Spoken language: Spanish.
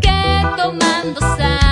que tomando sal.